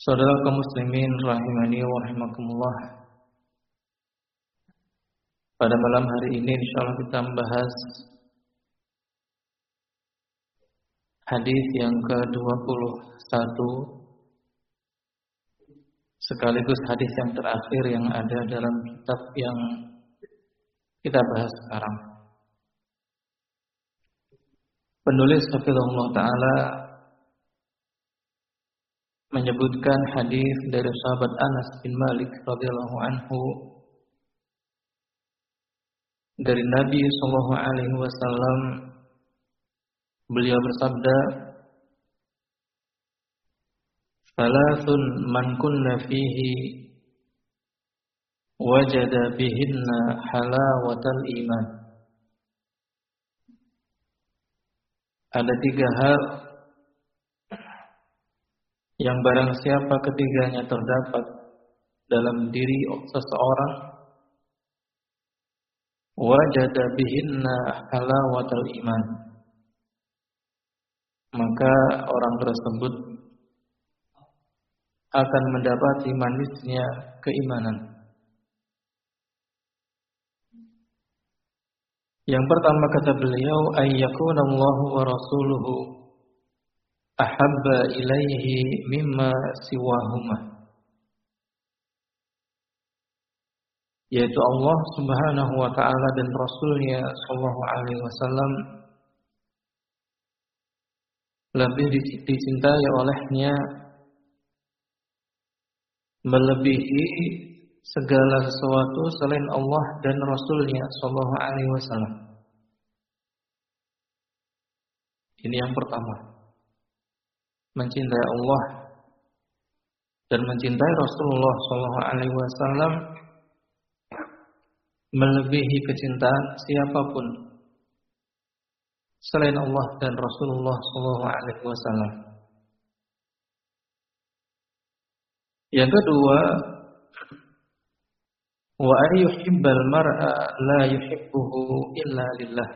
Saudara kaum muslimin rahimani wa rahimakumullah. Pada malam hari ini insyaallah kita membahas hadis yang ke-21 sekaligus hadis yang terakhir yang ada dalam kitab yang kita bahas sekarang. Penulis Hafizahullah Ta'ala menyebutkan hadis dari sahabat Anas bin Malik radhiyallahu anhu dari Nabi sallallahu alaihi wasallam. Beliau bersabda Salasun man kunna fihi wajada bihinna halawatal iman. Ada tiga hal yang barang siapa ketiganya terdapat dalam diri seseorang wajada bihinna halawatal iman. Maka orang tersebut akan mendapati manisnya keimanan. Yang pertama kata beliau ayyakunallahu wa rasuluhu ahabba ilaihi mimma siwahuma. Yaitu Allah Subhanahu wa taala dan rasulnya sallallahu alaihi wasallam lebih dicintai olehnya melebihi segala sesuatu selain Allah dan rasulnya sallallahu alaihi wasallam. Ini yang pertama mencintai Allah dan mencintai Rasulullah Wasallam melebihi kecintaan siapa pun selain Allah dan Rasulullah Wasallam. Yang kedua, wa ayyuhibbal mar'a la yuhibbuhu illa lillah.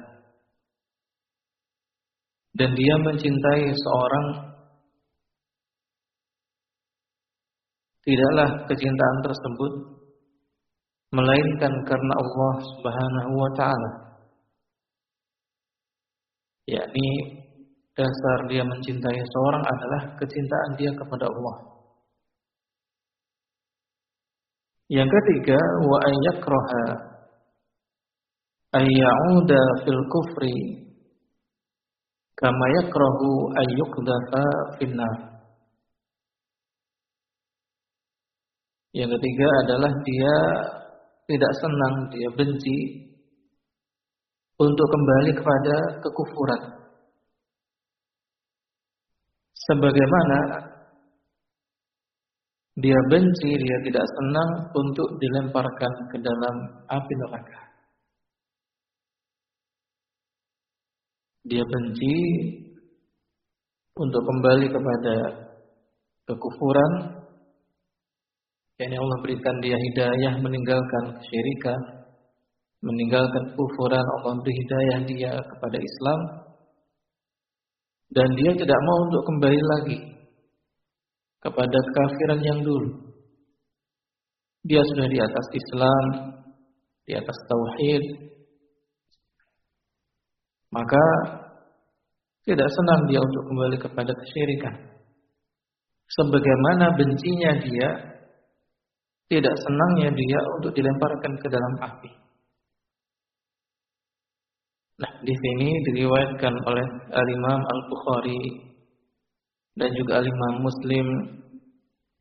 Dan dia mencintai seorang tidaklah kecintaan tersebut melainkan karena Allah Subhanahu wa taala. Yakni dasar dia mencintai seorang adalah kecintaan dia kepada Allah. Yang ketiga, wa ayyakraha ayyauda fil kufri kama yakrahu ayyukdafa finnar. Yang ketiga adalah dia tidak senang, dia benci untuk kembali kepada kekufuran. Sebagaimana dia benci, dia tidak senang untuk dilemparkan ke dalam api neraka. Dia benci untuk kembali kepada kekufuran yakni Allah berikan dia hidayah meninggalkan kesyirikan, meninggalkan kufuran, Allah beri hidayah dia kepada Islam dan dia tidak mau untuk kembali lagi kepada kafiran yang dulu. Dia sudah di atas Islam, di atas tauhid. Maka tidak senang dia untuk kembali kepada kesyirikan. Sebagaimana bencinya dia, tidak senangnya dia untuk dilemparkan ke dalam api. Nah, di sini diriwayatkan oleh Al-Imam Al-Bukhari dan juga Al-Imam Muslim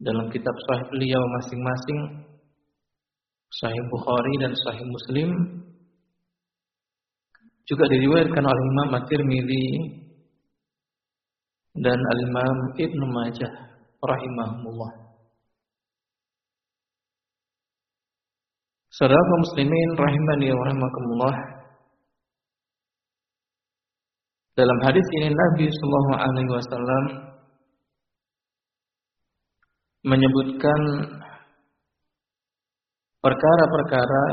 dalam kitab sahih beliau masing-masing Sahih Bukhari dan Sahih Muslim juga diriwayatkan oleh Imam At-Tirmidzi dan Al-Imam Ibnu Majah rahimahumullah. Saudara kaum muslimin rahimani wa rahimakumullah. Dalam hadis ini Nabi sallallahu alaihi wasallam menyebutkan perkara-perkara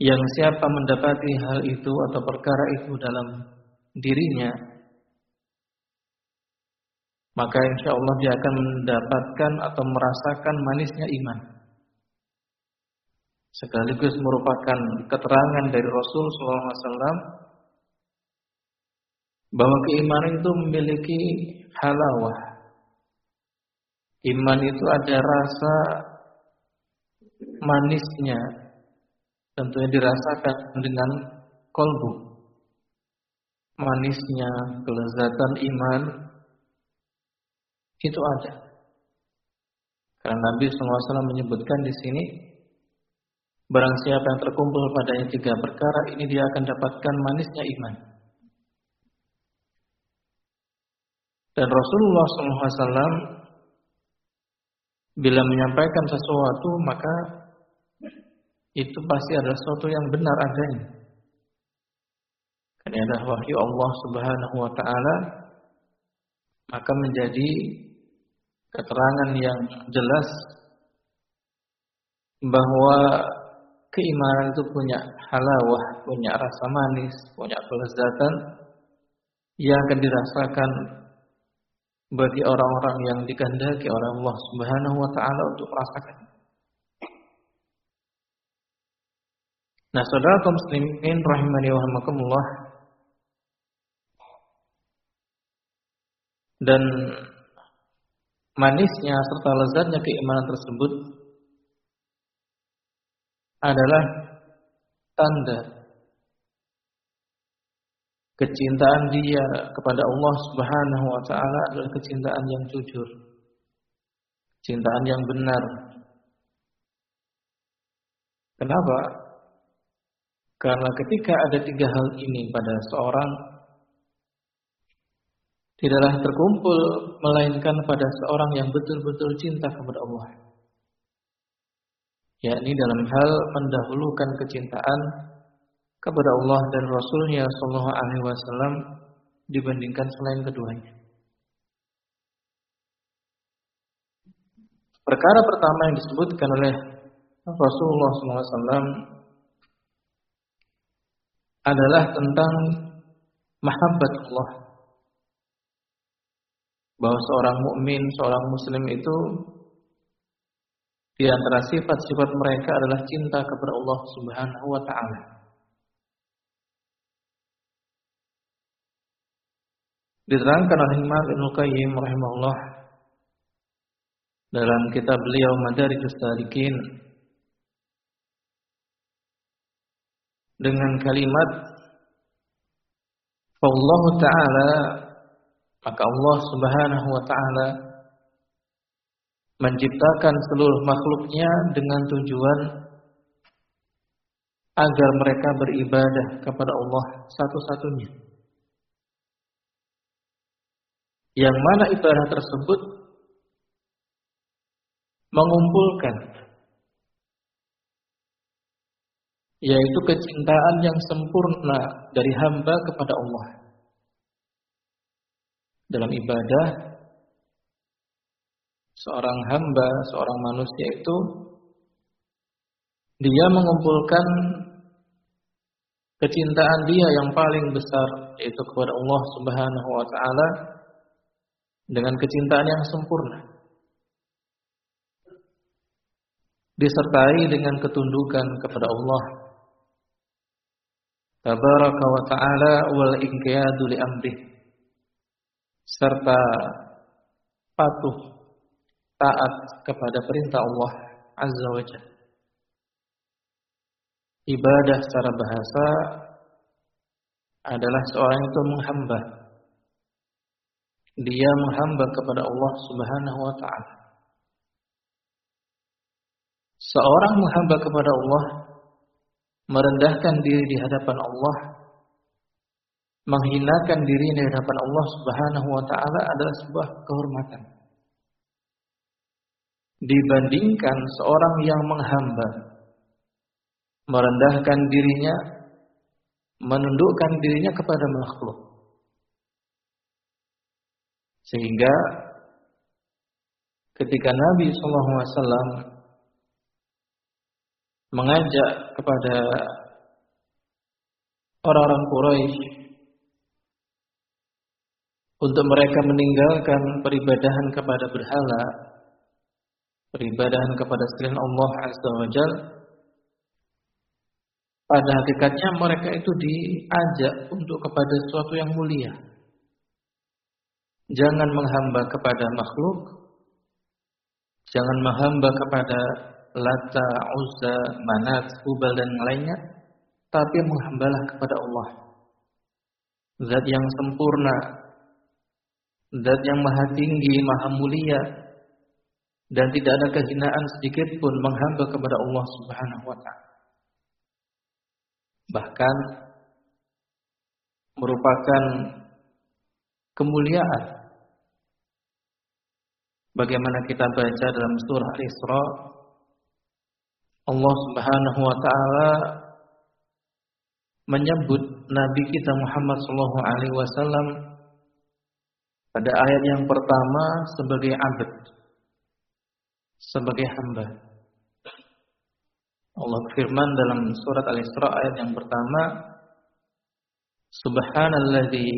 yang siapa mendapati hal itu atau perkara itu dalam dirinya maka insya Allah dia akan mendapatkan atau merasakan manisnya iman sekaligus merupakan keterangan dari Rasul SAW bahwa keimanan itu memiliki halawah iman itu ada rasa manisnya tentunya dirasakan dengan kolbu. Manisnya, kelezatan iman itu ada. Karena Nabi SAW menyebutkan di sini, barang siapa yang terkumpul padanya tiga perkara ini dia akan dapatkan manisnya iman. Dan Rasulullah SAW bila menyampaikan sesuatu maka itu pasti adalah sesuatu yang benar adanya. Karena ada wahyu Allah Subhanahu wa taala maka menjadi keterangan yang jelas bahwa keimanan itu punya halawah, punya rasa manis, punya kelezatan yang akan dirasakan bagi orang-orang yang dikehendaki oleh Allah Subhanahu wa taala untuk merasakan. Nah, saudara kaum muslimin rahimani wa rahimakumullah dan manisnya serta lezatnya keimanan tersebut adalah tanda kecintaan dia kepada Allah Subhanahu wa taala adalah kecintaan yang jujur. Kecintaan yang benar. Kenapa? Karena ketika ada tiga hal ini pada seorang tidaklah terkumpul melainkan pada seorang yang betul-betul cinta kepada Allah. Yakni dalam hal mendahulukan kecintaan kepada Allah dan Rasulnya Shallallahu Alaihi Wasallam dibandingkan selain keduanya. Perkara pertama yang disebutkan oleh Rasulullah SAW adalah tentang mahabbat Allah. Bahwa seorang mukmin, seorang muslim itu di antara sifat-sifat mereka adalah cinta kepada Allah Subhanahu wa taala. diterangkan oleh Imam Ibn Qayyim rahimahullah dalam kitab beliau Madarijus Salikin dengan kalimat Allah Ta'ala maka Allah Subhanahu wa taala menciptakan seluruh makhluknya dengan tujuan agar mereka beribadah kepada Allah satu-satunya. yang mana ibadah tersebut mengumpulkan yaitu kecintaan yang sempurna dari hamba kepada Allah dalam ibadah seorang hamba, seorang manusia itu dia mengumpulkan kecintaan dia yang paling besar yaitu kepada Allah Subhanahu wa taala dengan kecintaan yang sempurna. Disertai dengan ketundukan kepada Allah Tabaraka wa ta'ala wal inqiyadu li amrih serta patuh taat kepada perintah Allah Azza wa Jalla. Ibadah secara bahasa adalah seorang itu menghamba. Dia menghamba kepada Allah Subhanahu wa taala. Seorang menghamba kepada Allah merendahkan diri di hadapan Allah, menghinakan diri di hadapan Allah Subhanahu wa taala adalah sebuah kehormatan. Dibandingkan seorang yang menghamba, merendahkan dirinya, menundukkan dirinya kepada makhluk. Sehingga ketika Nabi SAW mengajak kepada orang-orang Quraisy untuk mereka meninggalkan peribadahan kepada berhala, peribadahan kepada selain Allah Azza wa Jal. Pada hakikatnya mereka itu diajak untuk kepada sesuatu yang mulia. Jangan menghamba kepada makhluk, jangan menghamba kepada Lata, Uzza, Manat, Hubal dan lainnya, tapi menghambalah kepada Allah. Zat yang sempurna, zat yang maha tinggi, maha mulia, dan tidak ada kehinaan sedikit pun menghamba kepada Allah Subhanahu wa taala. Bahkan merupakan kemuliaan bagaimana kita baca dalam surah Al-Isra Allah Subhanahu wa taala menyebut nabi kita Muhammad sallallahu alaihi wasallam pada ayat yang pertama sebagai abd sebagai hamba. Allah firman dalam surat Al-Isra ayat yang pertama Subhanalladzi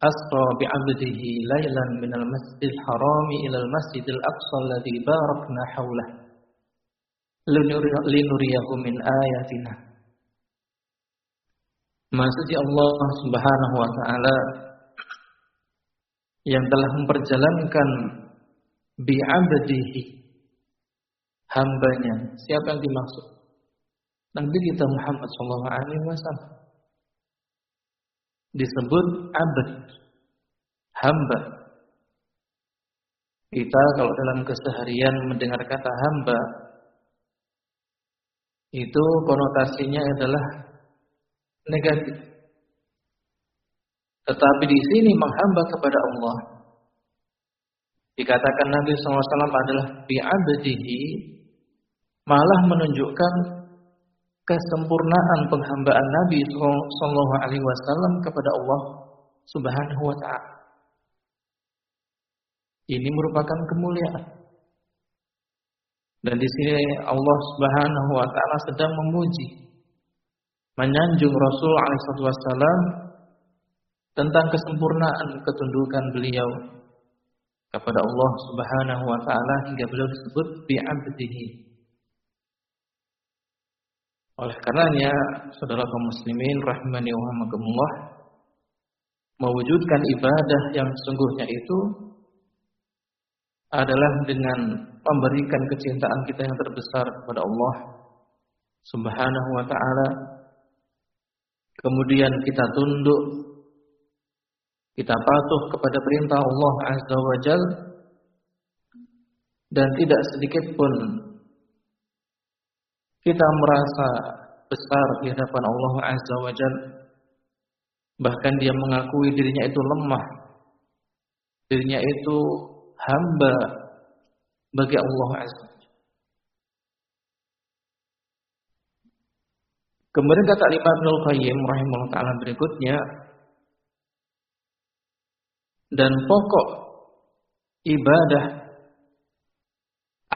asra bi'abdihi lailan minal masjidil harami ilal masjidil aqsa alladzi barakna haulahu linuriyahu min ayatina. Maksudnya Allah Subhanahu wa taala yang telah memperjalankan bi'abdihi hambanya. Siapa yang dimaksud? Nabi kita Muhammad sallallahu alaihi wasallam. Disebut abd, hamba. Kita kalau dalam keseharian mendengar kata hamba, itu konotasinya adalah negatif. Tetapi di sini menghamba kepada Allah. Dikatakan Nabi SAW adalah bi'abdihi malah menunjukkan kesempurnaan penghambaan Nabi Sallallahu Alaihi Wasallam kepada Allah Subhanahu Wa Taala. Ini merupakan kemuliaan. Dan di sini Allah Subhanahu wa taala sedang memuji menyanjung Rasul alaihi wasallam tentang kesempurnaan ketundukan beliau kepada Allah Subhanahu wa taala hingga beliau disebut bi'abdihi. Oleh karenanya, saudara kaum muslimin rahimani wa rahmakumullah, mewujudkan ibadah yang sesungguhnya itu adalah dengan memberikan kecintaan kita yang terbesar kepada Allah Subhanahu wa taala. Kemudian kita tunduk kita patuh kepada perintah Allah Azza wa Jal dan tidak sedikit pun kita merasa besar di hadapan Allah Azza wa Jal. Bahkan dia mengakui dirinya itu lemah. Dirinya itu hamba bagi Allah Azza Kemudian kata Imam Ibnu Qayyim rahimahullah taala berikutnya dan pokok ibadah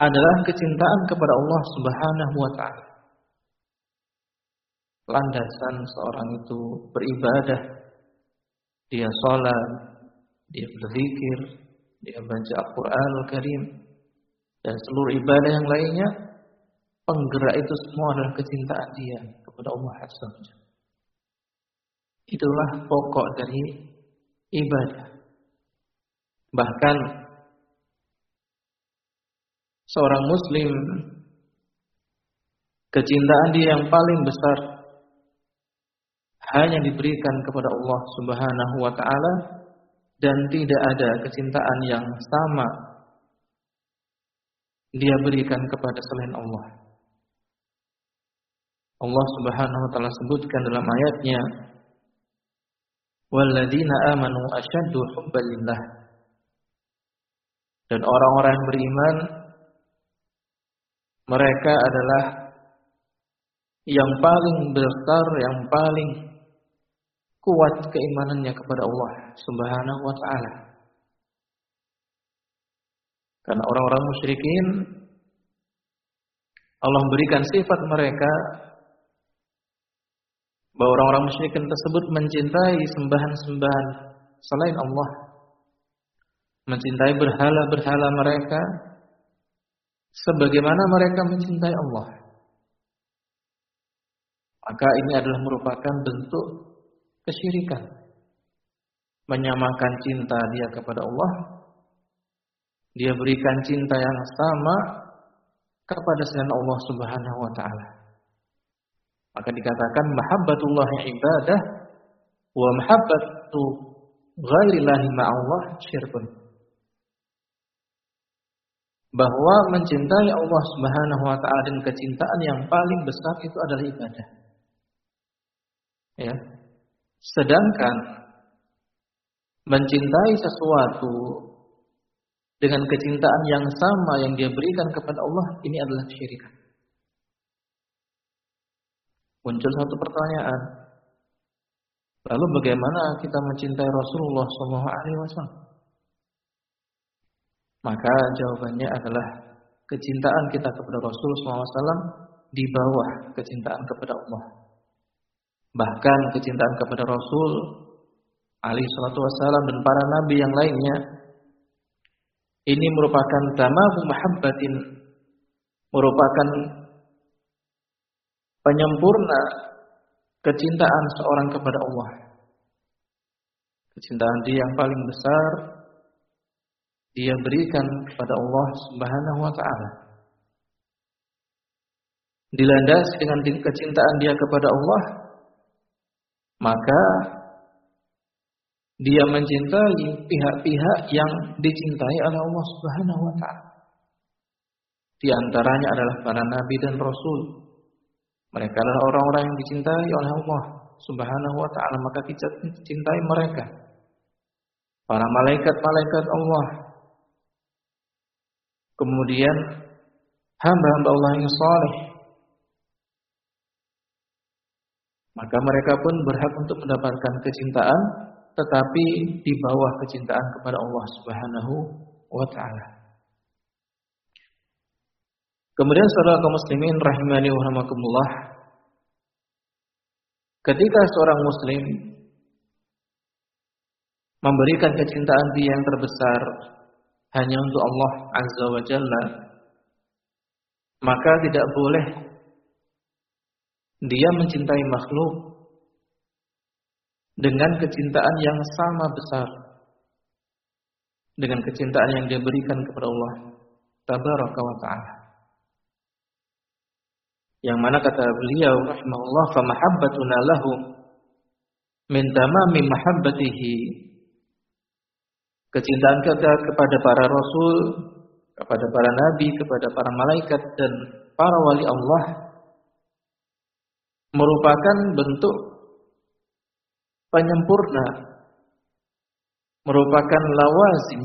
adalah kecintaan kepada Allah Subhanahu wa taala. Landasan seorang itu beribadah, dia sholat, dia berzikir, dia baca Al-Qur'an Al-Karim dan seluruh ibadah yang lainnya penggerak itu semua adalah kecintaan dia kepada Allah Subhanahu Itulah pokok dari ibadah. Bahkan seorang muslim kecintaan dia yang paling besar hanya diberikan kepada Allah Subhanahu wa taala dan tidak ada kecintaan yang sama dia berikan kepada selain Allah. Allah Subhanahu wa taala sebutkan dalam ayatnya walladzina amanu asyaddu hubban lillah dan orang-orang yang beriman mereka adalah yang paling besar, yang paling kuat keimanannya kepada Allah Subhanahu wa taala. Karena orang-orang musyrikin Allah memberikan sifat mereka bahwa orang-orang musyrikin tersebut mencintai sembahan-sembahan selain Allah. Mencintai berhala-berhala mereka sebagaimana mereka mencintai Allah. Maka ini adalah merupakan bentuk kesyirikan. Menyamakan cinta dia kepada Allah. Dia berikan cinta yang sama kepada selain Allah Subhanahu wa taala. Maka dikatakan mahabbatullah ibadah wa mahabbatu ghairillahi ma'allah syirkun bahwa mencintai Allah Subhanahu wa taala dan kecintaan yang paling besar itu adalah ibadah. Ya. Sedangkan mencintai sesuatu dengan kecintaan yang sama yang dia berikan kepada Allah ini adalah kesyirikan. Muncul satu pertanyaan. Lalu bagaimana kita mencintai Rasulullah SAW? Maka jawabannya adalah kecintaan kita kepada Rasul SAW di bawah kecintaan kepada Allah. Bahkan kecintaan kepada Rasul alaihi salatu wassalam dan para nabi yang lainnya ini merupakan tamamu mahabbatin merupakan penyempurna kecintaan seorang kepada Allah. Kecintaan dia yang paling besar dia berikan kepada Allah Subhanahu wa taala. Dilandasi dengan kecintaan dia kepada Allah, maka dia mencintai pihak-pihak yang dicintai oleh Allah Subhanahu wa taala. Di antaranya adalah para nabi dan rasul. Mereka adalah orang-orang yang dicintai oleh Allah Subhanahu wa taala, maka kita cintai mereka. Para malaikat-malaikat Allah Kemudian hamba-hamba Allah yang saleh. Maka mereka pun berhak untuk mendapatkan kecintaan tetapi di bawah kecintaan kepada Allah Subhanahu wa taala. Kemudian saudara kaum muslimin rahimani wa rahmakumullah ketika seorang muslim memberikan kecintaan dia yang terbesar hanya untuk Allah Azza wa Jalla, maka tidak boleh dia mencintai makhluk dengan kecintaan yang sama besar dengan kecintaan yang dia berikan kepada Allah tabaraka wa taala. Yang mana kata beliau rahimahullah fa mahabbatuna lahu min tamami mahabbatihi Kecintaan kita kepada para rasul, kepada para nabi, kepada para malaikat dan para wali Allah merupakan bentuk penyempurna, merupakan lawazim.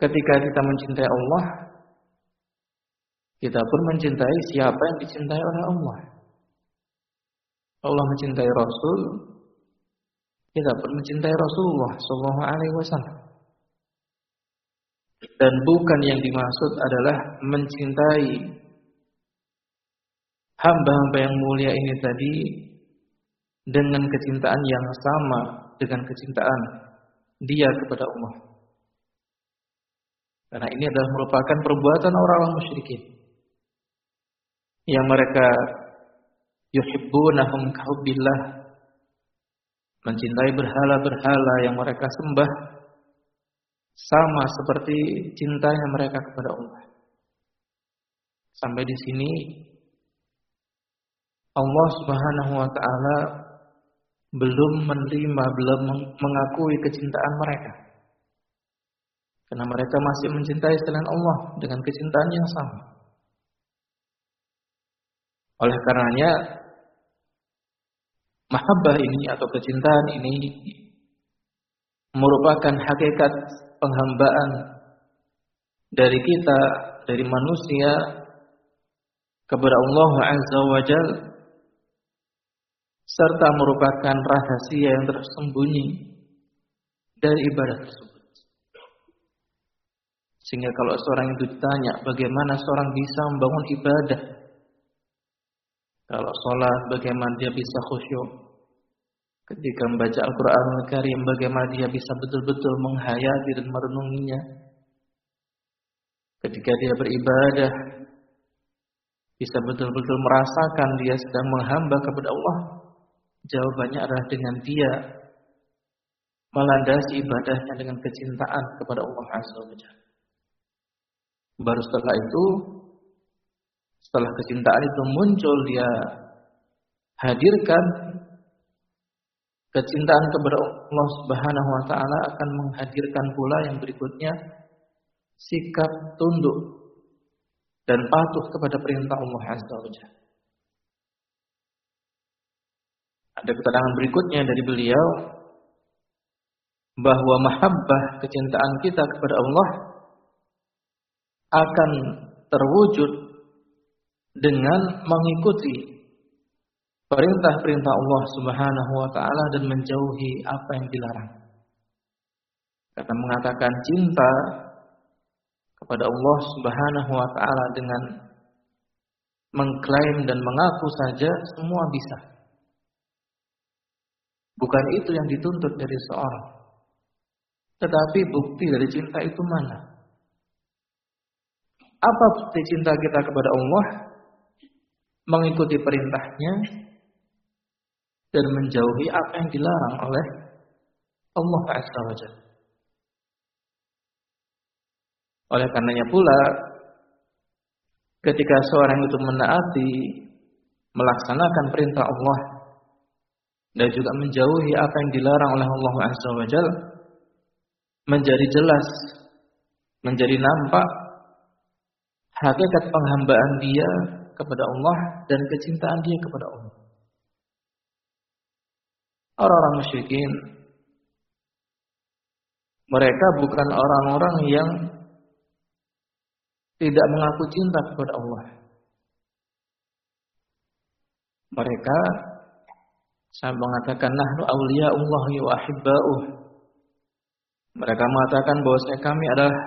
Ketika kita mencintai Allah, kita pun mencintai siapa yang dicintai oleh Allah. Allah mencintai Rasul, kita pun mencintai Rasulullah Shallallahu Alaihi Wasallam. Dan bukan yang dimaksud adalah mencintai hamba-hamba yang mulia ini tadi dengan kecintaan yang sama dengan kecintaan dia kepada Allah. Karena ini adalah merupakan perbuatan orang-orang musyrikin yang mereka yuhibbunahum kahubbillah mencintai berhala-berhala yang mereka sembah sama seperti cintanya mereka kepada Allah. Sampai di sini Allah Subhanahu wa taala belum menerima, belum mengakui kecintaan mereka. Karena mereka masih mencintai selain Allah dengan kecintaan yang sama. Oleh karenanya, mahabbah ini atau kecintaan ini merupakan hakikat penghambaan dari kita, dari manusia kepada Allah Azza wa Jalla serta merupakan rahasia yang tersembunyi dari ibadah tersebut. Sehingga kalau seorang itu ditanya bagaimana seorang bisa membangun ibadah, kalau sholat bagaimana dia bisa khusyuk, ketika membaca Al-Quran Al-Karim bagaimana dia bisa betul-betul menghayati dan merenunginya, ketika dia beribadah bisa betul-betul merasakan dia sedang menghamba kepada Allah. Jawabannya adalah dengan dia melandasi ibadahnya dengan kecintaan kepada Allah Azza wa Baru setelah itu, setelah kecintaan itu muncul, dia hadirkan kecintaan kepada Allah Subhanahu wa taala akan menghadirkan pula yang berikutnya sikap tunduk dan patuh kepada perintah Allah Azza wa. Ada keterangan berikutnya dari beliau bahwa mahabbah kecintaan kita kepada Allah akan terwujud dengan mengikuti perintah-perintah Allah Subhanahu wa taala dan menjauhi apa yang dilarang. Kata mengatakan cinta kepada Allah Subhanahu wa taala dengan mengklaim dan mengaku saja semua bisa. Bukan itu yang dituntut dari seorang. Tetapi bukti dari cinta itu mana? Apa bukti cinta kita kepada Allah? Mengikuti perintahnya dan menjauhi apa yang dilarang oleh Allah Azza Oleh karenanya pula ketika seorang itu menaati melaksanakan perintah Allah dan juga menjauhi apa yang dilarang oleh Allah Azza menjadi jelas menjadi nampak hakikat penghambaan dia kepada Allah dan kecintaan dia kepada Allah. Orang-orang musyrikin mereka bukan orang-orang yang tidak mengaku cinta kepada Allah. Mereka saya mengatakan nahnu Allah wa ahibba'uh. Mereka mengatakan bahwa kami adalah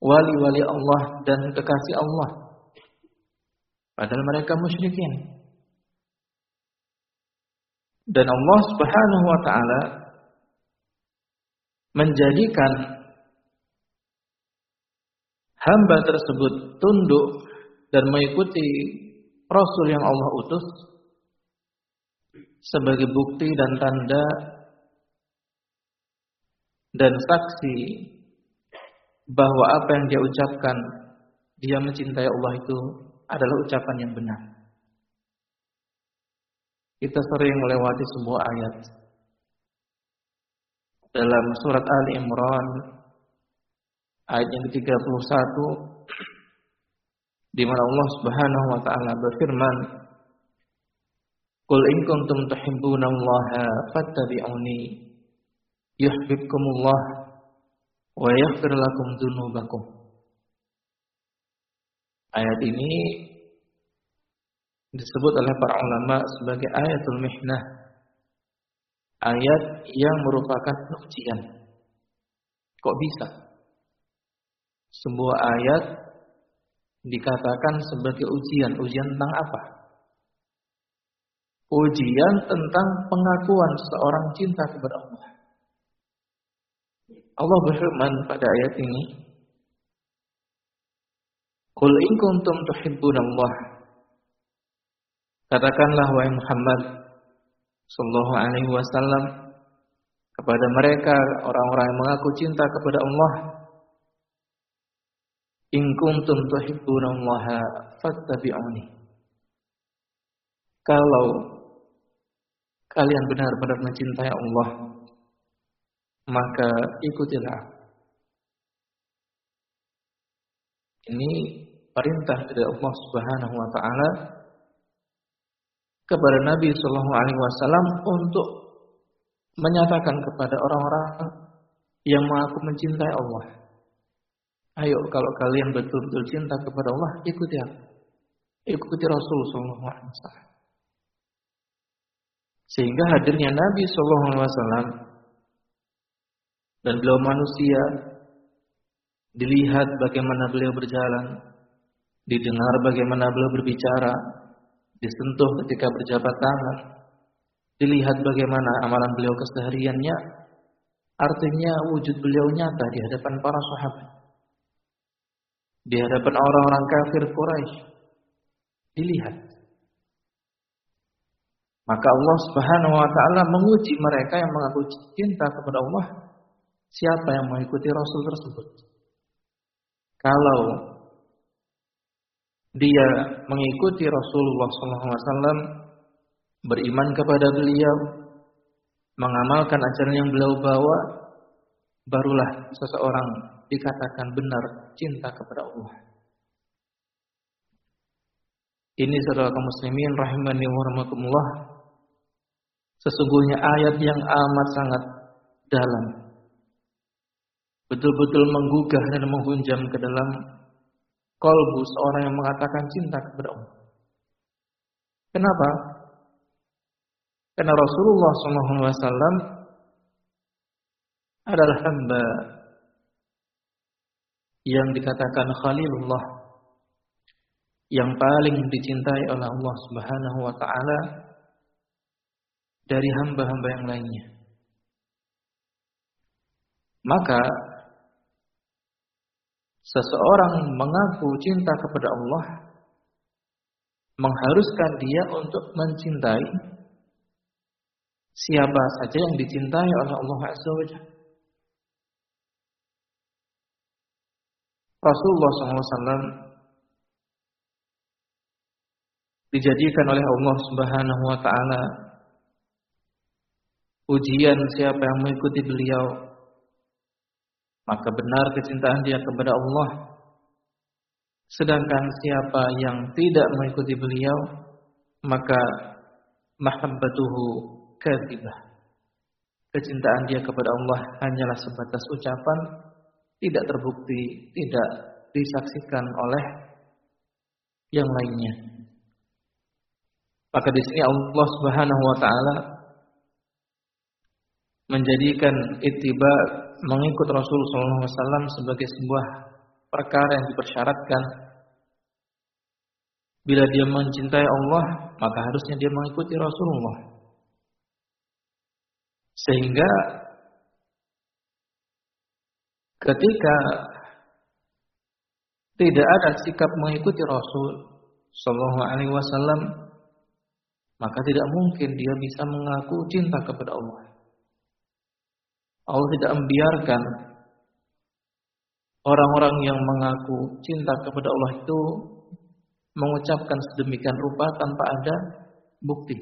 wali-wali Allah dan kekasih Allah. Padahal mereka musyrikin. Dan Allah Subhanahu wa taala menjadikan hamba tersebut tunduk dan mengikuti rasul yang Allah utus sebagai bukti dan tanda dan saksi bahwa apa yang dia ucapkan dia mencintai Allah itu adalah ucapan yang benar. Kita sering melewati sebuah ayat dalam surat Ali Imran ayat yang ke-31 di mana Allah Subhanahu wa taala berfirman Qul in kuntum tuhibbunallaha fattabi'uni yuhibbukumullah wa yaghfir lakum dzunubakum. Ayat ini disebut oleh para ulama sebagai ayatul mihnah. Ayat yang merupakan ujian. Kok bisa? sebuah ayat dikatakan sebagai ujian. Ujian tentang apa? Ujian tentang pengakuan seorang cinta kepada Allah. Allah berfirman pada ayat ini, Qul in kuntum tuhibbunallah. Katakanlah wahai Muhammad sallallahu alaihi wasallam kepada mereka orang-orang yang mengaku cinta kepada Allah In kuntum tuhibbunallaha fattabi'uni. Kalau kalian benar-benar mencintai Allah, maka ikutilah. Ini perintah dari Allah Subhanahu wa taala kepada Nabi sallallahu alaihi wasallam untuk menyatakan kepada orang-orang yang mengaku mencintai Allah Ayo kalau kalian betul-betul cinta kepada Allah, ikuti aku. Ikuti Rasul sallallahu alaihi wasallam. Sehingga hadirnya Nabi sallallahu alaihi wasallam dan beliau manusia dilihat bagaimana beliau berjalan, didengar bagaimana beliau berbicara, disentuh ketika berjabat tangan, dilihat bagaimana amalan beliau kesehariannya, artinya wujud beliau nyata di hadapan para sahabat di hadapan orang-orang kafir Quraisy dilihat. Maka Allah Subhanahu wa taala menguji mereka yang mengaku cinta kepada Allah, siapa yang mengikuti rasul tersebut. Kalau dia mengikuti Rasulullah SAW, beriman kepada beliau, mengamalkan ajaran yang beliau bawa, barulah seseorang dikatakan benar cinta kepada Allah. Ini saudara kaum muslimin rahimani wa rahmatullah. Sesungguhnya ayat yang amat sangat dalam. Betul-betul menggugah dan menghunjam ke dalam kolbu seorang yang mengatakan cinta kepada Allah. Kenapa? Karena Rasulullah SAW adalah hamba yang dikatakan Khalilullah yang paling dicintai oleh Allah Subhanahu wa taala dari hamba-hamba yang lainnya. Maka seseorang mengaku cinta kepada Allah mengharuskan dia untuk mencintai siapa saja yang dicintai oleh Allah Azza wa. Rasulullah SAW dijadikan oleh Allah Subhanahu wa taala ujian siapa yang mengikuti beliau maka benar kecintaan dia kepada Allah sedangkan siapa yang tidak mengikuti beliau maka mahabbatuhu kadzibah kecintaan dia kepada Allah hanyalah sebatas ucapan tidak terbukti, tidak disaksikan oleh yang lainnya. Maka di sini Allah Subhanahu wa taala menjadikan ittiba mengikut Rasul sallallahu wasallam sebagai sebuah perkara yang dipersyaratkan. Bila dia mencintai Allah, maka harusnya dia mengikuti Rasulullah. Sehingga ketika tidak ada sikap mengikuti Rasul Shallallahu Alaihi Wasallam, maka tidak mungkin dia bisa mengaku cinta kepada Allah. Allah tidak membiarkan orang-orang yang mengaku cinta kepada Allah itu mengucapkan sedemikian rupa tanpa ada bukti.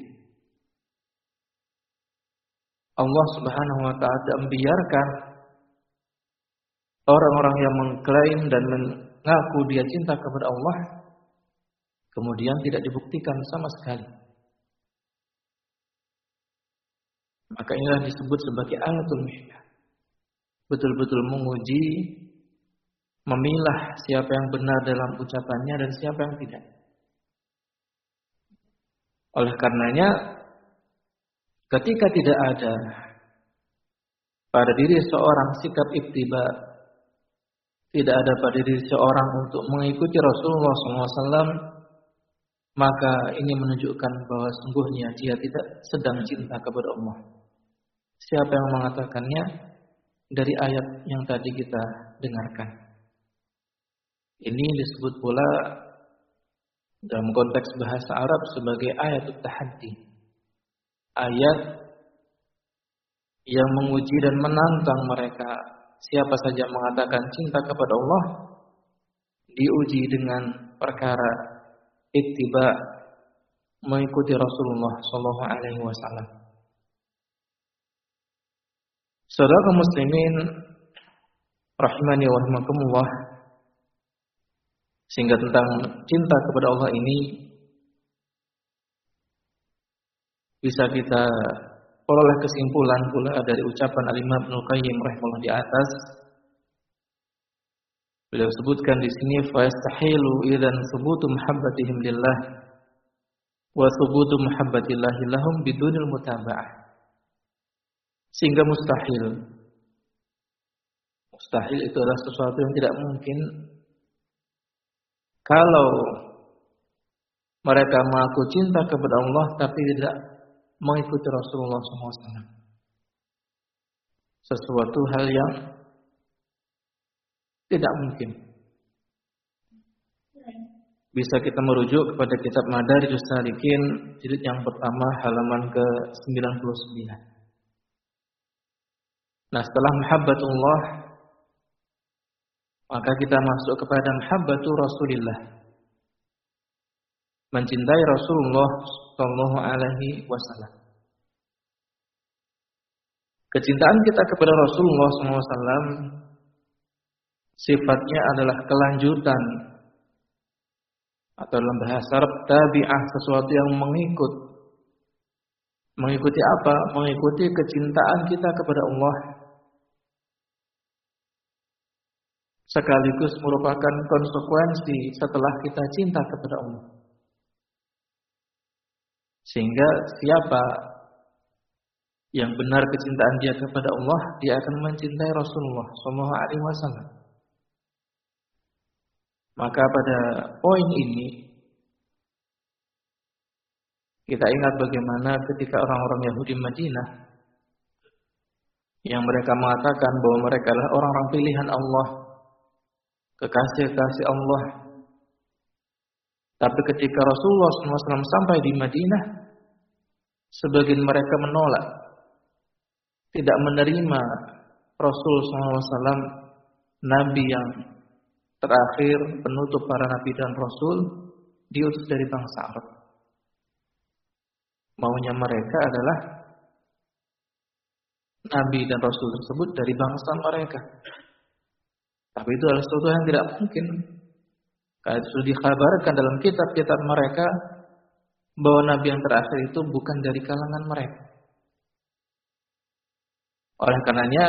Allah Subhanahu wa taala membiarkan orang-orang yang mengklaim dan mengaku dia cinta kepada Allah kemudian tidak dibuktikan sama sekali. Maka inilah disebut sebagai ayatul mihnah. Betul-betul menguji, memilah siapa yang benar dalam ucapannya dan siapa yang tidak. Oleh karenanya, ketika tidak ada pada diri seorang sikap ittiba tidak ada pada diri seorang untuk mengikuti Rasulullah SAW, maka ini menunjukkan bahwa sungguhnya dia tidak sedang cinta kepada Allah. Siapa yang mengatakannya dari ayat yang tadi kita dengarkan. Ini disebut pula dalam konteks bahasa Arab sebagai ayat tahaddi. Ayat yang menguji dan menantang mereka. Siapa saja mengatakan cinta kepada Allah diuji dengan perkara ittiba mengikuti Rasulullah sallallahu alaihi wasallam. Saudara muslimin rahimani wa rahimakumullah sehingga tentang cinta kepada Allah ini bisa kita peroleh kesimpulan pula dari ucapan Al-Imam Ibnu Qayyim rahimahullah di atas. Beliau sebutkan di sini fa yastahilu idzan thubutu muhabbatihim lillah wa thubutu muhabbatillahi lahum bidunil mutaba'ah. Sehingga mustahil mustahil itu adalah sesuatu yang tidak mungkin kalau mereka mengaku cinta kepada Allah tapi tidak mengikuti Rasulullah SAW. Sesuatu hal yang tidak mungkin. Bisa kita merujuk kepada kitab Madarijus Salikin jilid yang pertama halaman ke-99. Nah, setelah muhabbatullah maka kita masuk kepada muhabbatu Rasulillah. Mencintai Rasulullah sallallahu alaihi wasallam. Kecintaan kita kepada Rasulullah SAW sifatnya adalah kelanjutan atau dalam bahasa Arab tabi'ah sesuatu yang mengikut. Mengikuti apa? Mengikuti kecintaan kita kepada Allah sekaligus merupakan konsekuensi setelah kita cinta kepada Allah. Sehingga siapa yang benar kecintaan dia kepada Allah, dia akan mencintai Rasulullah Shallallahu Alaihi Wasallam. Maka pada poin ini kita ingat bagaimana ketika orang-orang Yahudi Madinah yang mereka mengatakan bahwa mereka adalah orang-orang pilihan Allah kekasih-kasih Allah. Tapi ketika Rasulullah SAW sampai di Madinah, sebagian mereka menolak, tidak menerima Rasul SAW, Nabi yang terakhir, penutup para Nabi dan Rasul, diutus dari bangsa Arab. Maunya mereka adalah Nabi dan Rasul tersebut dari bangsa mereka. Tapi itu adalah sesuatu yang tidak mungkin. Karena itu sudah dikabarkan dalam kitab-kitab mereka bahwa Nabi yang terakhir itu bukan dari kalangan mereka. Oleh karenanya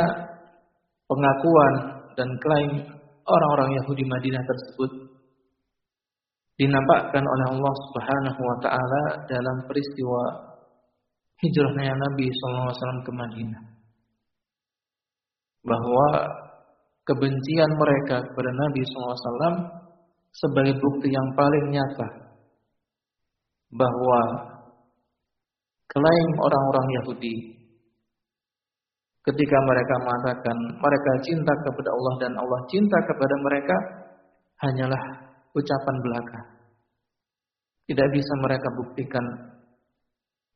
pengakuan dan klaim orang-orang Yahudi Madinah tersebut dinampakkan oleh Allah Subhanahu wa taala dalam peristiwa hijrahnya Nabi SAW ke Madinah. Bahwa kebencian mereka kepada Nabi SAW sebagai bukti yang paling nyata bahwa klaim orang-orang Yahudi ketika mereka mengatakan mereka cinta kepada Allah dan Allah cinta kepada mereka hanyalah ucapan belaka. Tidak bisa mereka buktikan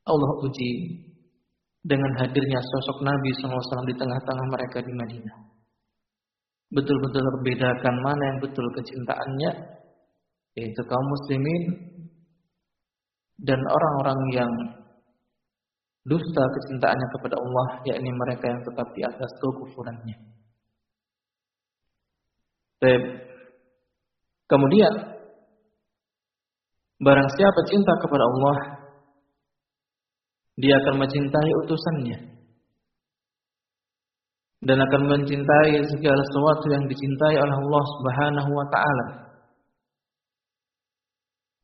Allah uji dengan hadirnya sosok Nabi SAW di tengah-tengah mereka di Madinah betul-betul membedakan mana yang betul kecintaannya yaitu kaum muslimin dan orang-orang yang dusta kecintaannya kepada Allah yakni mereka yang tetap di atas kekufurannya. Kemudian barang siapa cinta kepada Allah dia akan mencintai utusannya dan akan mencintai segala sesuatu yang dicintai oleh Allah Subhanahu wa taala.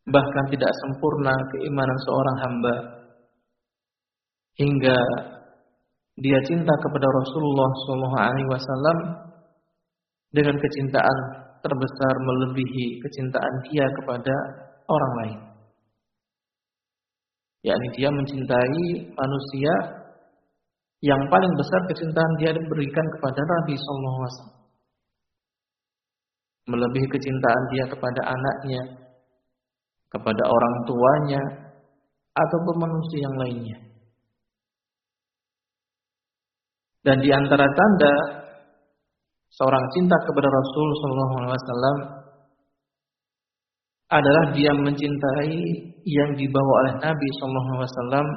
Bahkan tidak sempurna keimanan seorang hamba hingga dia cinta kepada Rasulullah sallallahu alaihi wasallam dengan kecintaan terbesar melebihi kecintaan dia kepada orang lain. Yakni dia mencintai manusia yang paling besar kecintaan dia diberikan kepada Nabi Sallallahu Alaihi Wasallam. Melebihi kecintaan dia kepada anaknya, kepada orang tuanya, ataupun manusia yang lainnya. Dan di antara tanda seorang cinta kepada Rasul Sallallahu Alaihi Wasallam adalah dia mencintai yang dibawa oleh Nabi Sallallahu Alaihi Wasallam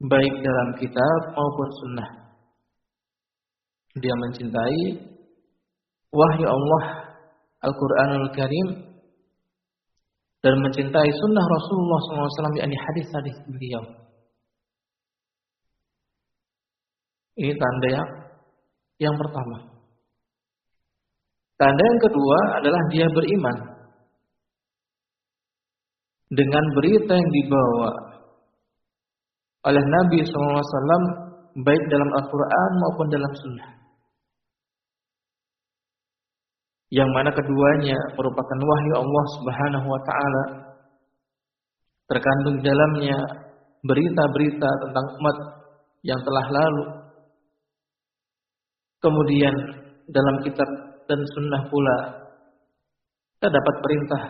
baik dalam kitab maupun sunnah. Dia mencintai wahyu Allah Al-Quranul Karim dan mencintai sunnah Rasulullah SAW yakni hadis-hadis beliau. Ini tanda yang yang pertama. Tanda yang kedua adalah dia beriman dengan berita yang dibawa oleh Nabi SAW baik dalam Al-Quran maupun dalam Sunnah. Yang mana keduanya merupakan wahyu Allah Subhanahu wa taala. Terkandung dalamnya berita-berita tentang umat yang telah lalu Kemudian dalam kitab dan sunnah pula terdapat perintah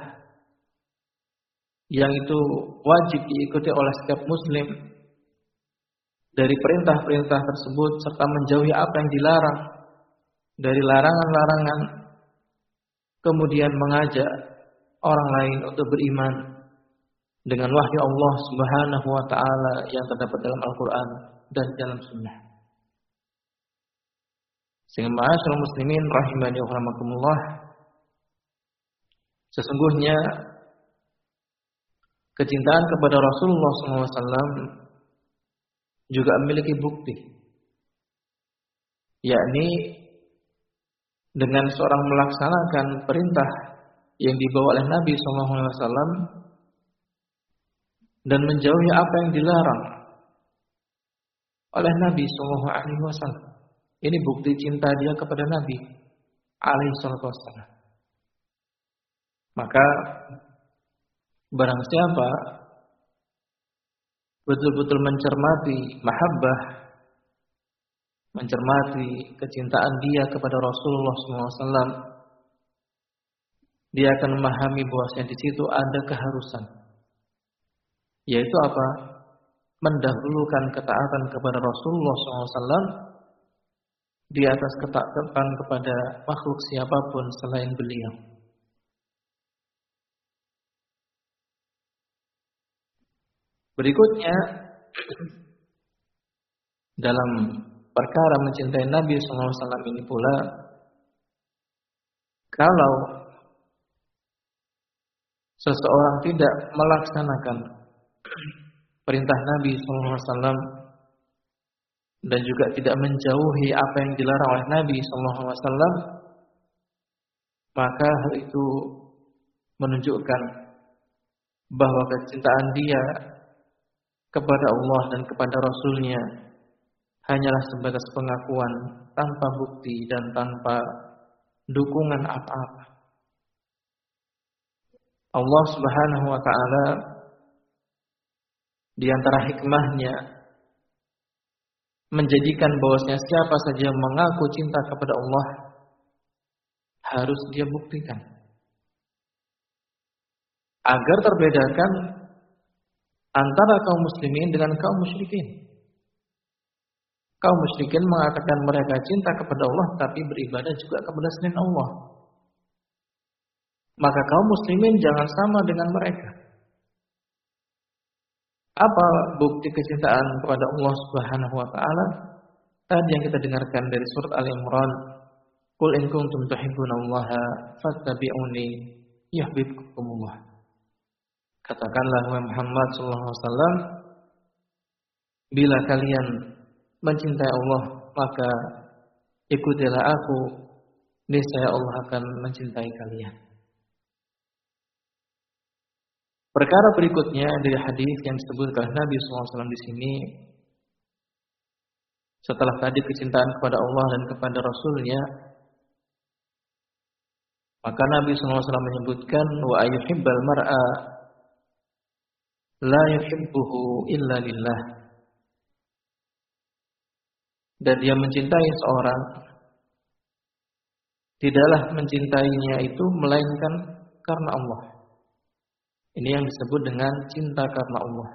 yang itu wajib diikuti oleh setiap muslim dari perintah-perintah tersebut serta menjauhi apa yang dilarang dari larangan-larangan kemudian mengajak orang lain untuk beriman dengan wahyu Allah Subhanahu wa taala yang terdapat dalam Al-Qur'an dan dalam sunnah. Sehingga ma'asyarul muslimin rahimani wa Sesungguhnya kecintaan kepada Rasulullah SAW juga memiliki bukti. Yakni dengan seorang melaksanakan perintah yang dibawa oleh Nabi SAW dan menjauhi apa yang dilarang oleh Nabi SAW. Ini bukti cinta dia kepada Nabi alaihi salatu wassalam. Maka barang siapa betul-betul mencermati mahabbah mencermati kecintaan dia kepada Rasulullah SAW dia akan memahami bahwasanya di situ ada keharusan. Yaitu apa? Mendahulukan ketaatan kepada Rasulullah SAW di atas ketaatan kepada makhluk siapa pun selain beliau. Berikutnya dalam perkara mencintai Nabi SAW ini pula kalau seseorang tidak melaksanakan perintah Nabi SAW dan juga tidak menjauhi apa yang dilarang oleh Nabi SAW, maka hal itu menunjukkan bahwa kecintaan dia kepada Allah dan kepada Rasulnya hanyalah sebatas pengakuan tanpa bukti dan tanpa dukungan apa-apa. Allah Subhanahu wa taala di antara hikmahnya menjadikan bahwasanya siapa saja mengaku cinta kepada Allah harus dia buktikan agar terbedakan antara kaum muslimin dengan kaum musyrikin. Kaum musyrikin mengatakan mereka cinta kepada Allah tapi beribadah juga kepada selain Allah. Maka kaum muslimin jangan sama dengan mereka. Apa bukti kecintaan kepada Allah Subhanahu wa taala? Tadi yang kita dengarkan dari surat Al-Imran, "Qul in kuntum tuhibbunallaha fattabi'uni yuhibbukumullah." Katakanlah Muhammad sallallahu alaihi wasallam, bila kalian mencintai Allah, maka ikutilah aku, niscaya Allah akan mencintai kalian. Perkara berikutnya dari hadis yang disebutkan Nabi SAW di sini setelah tadi kecintaan kepada Allah dan kepada Rasulnya Maka Nabi SAW menyebutkan wa ayyuhibbal mar'a la yuhibbuhu illa lillah. Dan dia mencintai seorang tidaklah mencintainya itu melainkan karena Allah. Ini yang disebut dengan cinta karena Allah.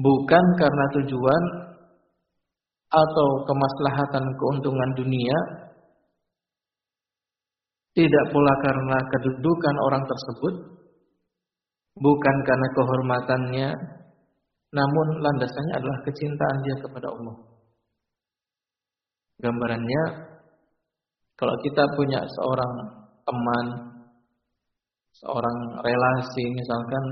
Bukan karena tujuan atau kemaslahatan keuntungan dunia, tidak pula karena kedudukan orang tersebut, bukan karena kehormatannya, namun landasannya adalah kecintaan dia kepada Allah. Gambarannya, kalau kita punya seorang teman, seorang relasi misalkan,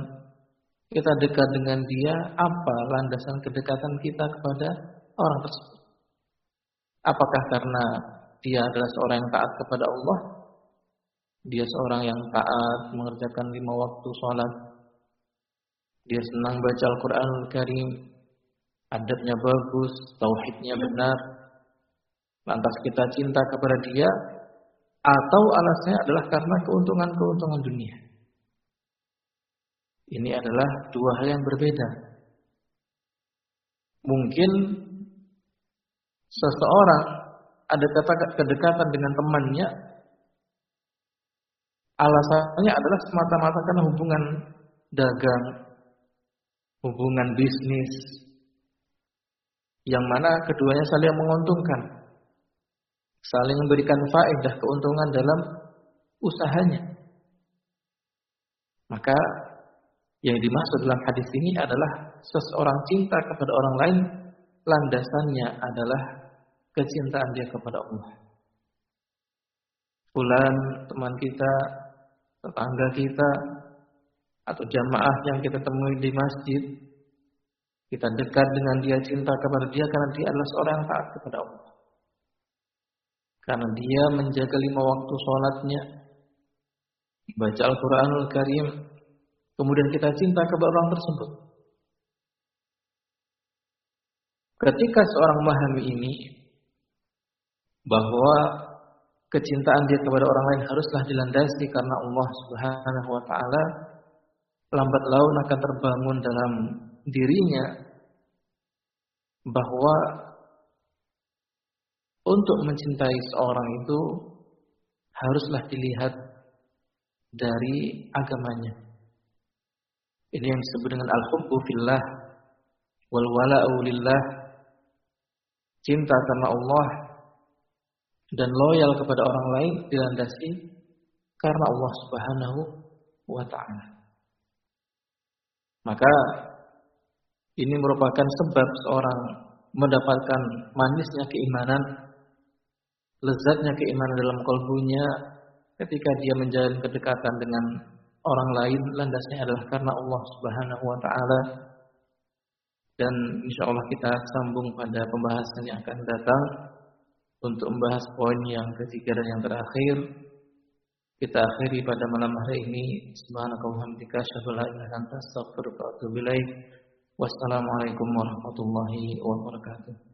kita dekat dengan dia, apa landasan kedekatan kita kepada orang tersebut? Apakah karena dia adalah seorang yang taat kepada Allah? Dia seorang yang taat mengerjakan lima waktu sholat. Dia senang baca Al-Quran Al-Karim. Adabnya bagus, tauhidnya benar. Lantas kita cinta kepada dia. Atau alasnya adalah karena keuntungan-keuntungan dunia. Ini adalah dua hal yang berbeda. Mungkin seseorang ada kata kedekatan dengan temannya alasannya adalah semata-mata karena hubungan dagang, hubungan bisnis yang mana keduanya saling menguntungkan, saling memberikan faedah keuntungan dalam usahanya. Maka yang dimaksud dalam hadis ini adalah seseorang cinta kepada orang lain landasannya adalah kecintaan dia kepada Allah. Fulan teman kita, tetangga kita, atau jamaah yang kita temui di masjid, kita dekat dengan dia, cinta kepada dia karena dia adalah seorang yang taat kepada Allah. Karena dia menjaga lima waktu sholatnya, baca Al-Quranul Karim, kemudian kita cinta kepada orang tersebut. Ketika seorang memahami ini bahwa kecintaan dia kepada orang lain haruslah dilandasi karena Allah Subhanahu wa taala lambat laun akan terbangun dalam dirinya bahwa untuk mencintai seorang itu haruslah dilihat dari agamanya. Ini yang disebut dengan al-hubbu fillah wal wala'u lillah cinta karena Allah dan loyal kepada orang lain dilandasi karena Allah Subhanahu wa taala. Maka ini merupakan sebab seorang mendapatkan manisnya keimanan, lezatnya keimanan dalam kalbunya ketika dia menjalin kedekatan dengan orang lain landasnya adalah karena Allah Subhanahu wa taala dan insya Allah kita sambung pada pembahasan yang akan datang untuk membahas poin yang ketiga dan yang terakhir. Kita akhiri pada malam hari ini. Subhanakallahumma Wassalamualaikum warahmatullahi wabarakatuh.